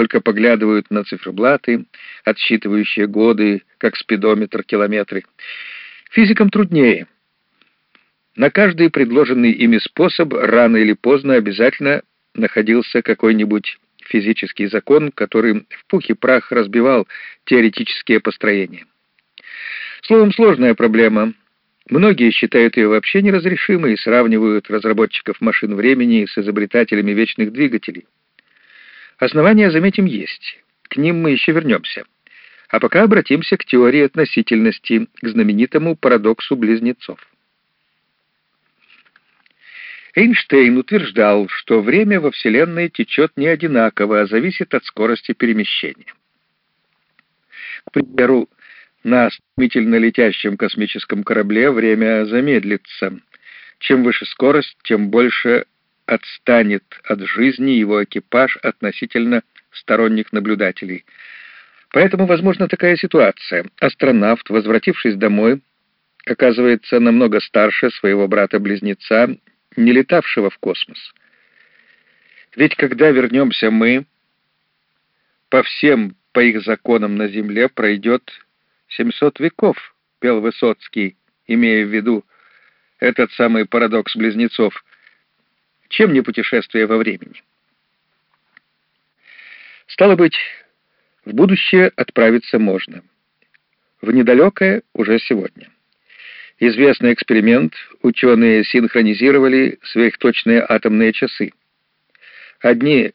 только поглядывают на циферблаты, отсчитывающие годы, как спидометр километры. Физикам труднее. На каждый предложенный ими способ рано или поздно обязательно находился какой-нибудь физический закон, который в пух и прах разбивал теоретические построения. Словом, сложная проблема. Многие считают ее вообще неразрешимой и сравнивают разработчиков машин времени с изобретателями вечных двигателей. Основания, заметим, есть. К ним мы еще вернемся. А пока обратимся к теории относительности, к знаменитому парадоксу близнецов. Эйнштейн утверждал, что время во Вселенной течет не одинаково, а зависит от скорости перемещения. К примеру, на стремительно летящем космическом корабле время замедлится. Чем выше скорость, тем больше отстанет от жизни его экипаж относительно сторонних наблюдателей. Поэтому возможна такая ситуация. Астронавт, возвратившись домой, оказывается намного старше своего брата-близнеца, не летавшего в космос. Ведь когда вернемся мы, по всем по их законам на Земле пройдет 700 веков, пел Высоцкий, имея в виду этот самый парадокс близнецов. Чем не путешествие во времени? Стало быть, в будущее отправиться можно. В недалекое уже сегодня. Известный эксперимент, ученые синхронизировали сверхточные атомные часы. Одни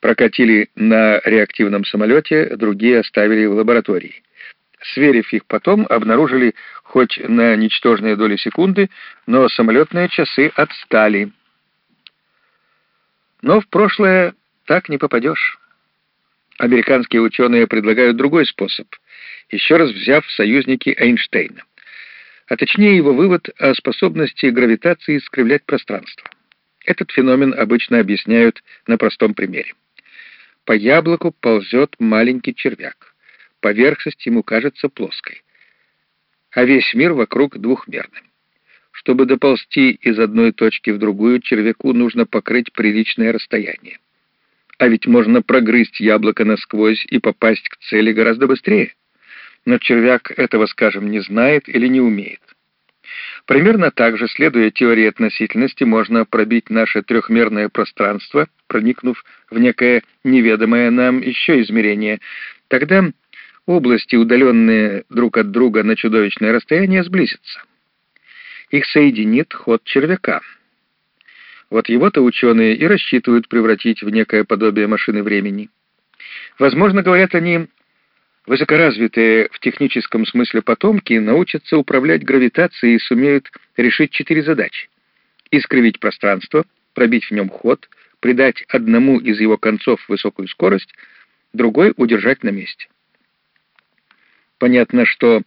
прокатили на реактивном самолете, другие оставили в лаборатории. Сверив их потом, обнаружили хоть на ничтожные доли секунды, но самолетные часы отстали. Но в прошлое так не попадешь. Американские ученые предлагают другой способ, еще раз взяв в союзники Эйнштейна. А точнее его вывод о способности гравитации искривлять пространство. Этот феномен обычно объясняют на простом примере. По яблоку ползет маленький червяк поверхность ему кажется плоской, а весь мир вокруг двухмерным. Чтобы доползти из одной точки в другую, червяку нужно покрыть приличное расстояние. А ведь можно прогрызть яблоко насквозь и попасть к цели гораздо быстрее. Но червяк этого, скажем, не знает или не умеет. Примерно так же, следуя теории относительности, можно пробить наше трехмерное пространство, проникнув в некое неведомое нам еще измерение. Тогда области, удаленные друг от друга на чудовищное расстояние, сблизятся. Их соединит ход червяка. Вот его-то ученые и рассчитывают превратить в некое подобие машины времени. Возможно, говорят они, высокоразвитые в техническом смысле потомки научатся управлять гравитацией и сумеют решить четыре задачи. Искривить пространство, пробить в нем ход, придать одному из его концов высокую скорость, другой удержать на месте. Понятно, что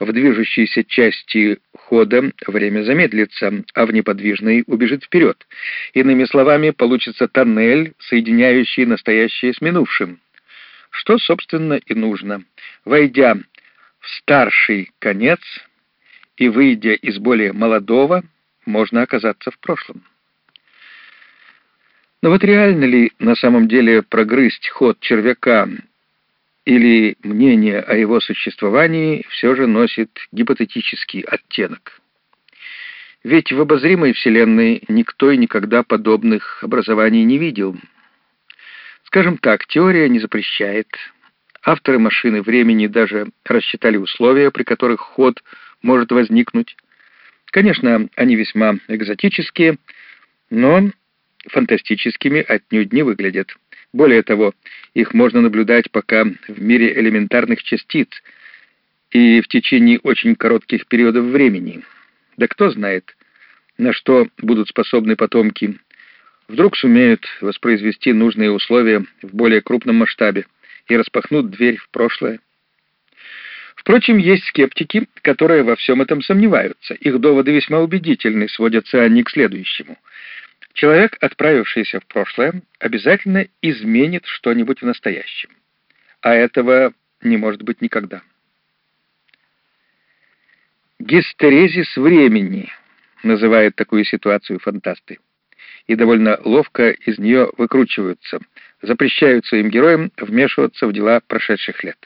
в движущейся части хода время замедлится, а в неподвижной убежит вперед. Иными словами, получится тоннель, соединяющий настоящее с минувшим. Что, собственно, и нужно. Войдя в старший конец и выйдя из более молодого, можно оказаться в прошлом. Но вот реально ли на самом деле прогрызть ход червяка или мнение о его существовании все же носит гипотетический оттенок. Ведь в обозримой Вселенной никто и никогда подобных образований не видел. Скажем так, теория не запрещает. Авторы машины времени даже рассчитали условия, при которых ход может возникнуть. Конечно, они весьма экзотические, но фантастическими отнюдь не выглядят. Более того, их можно наблюдать пока в мире элементарных частиц и в течение очень коротких периодов времени. Да кто знает, на что будут способны потомки. Вдруг сумеют воспроизвести нужные условия в более крупном масштабе и распахнут дверь в прошлое. Впрочем, есть скептики, которые во всем этом сомневаются. Их доводы весьма убедительны, сводятся они к следующему — Человек, отправившийся в прошлое, обязательно изменит что-нибудь в настоящем. А этого не может быть никогда. Гистерезис времени называют такую ситуацию фантасты. и довольно ловко из нее выкручиваются, запрещают своим героям вмешиваться в дела прошедших лет.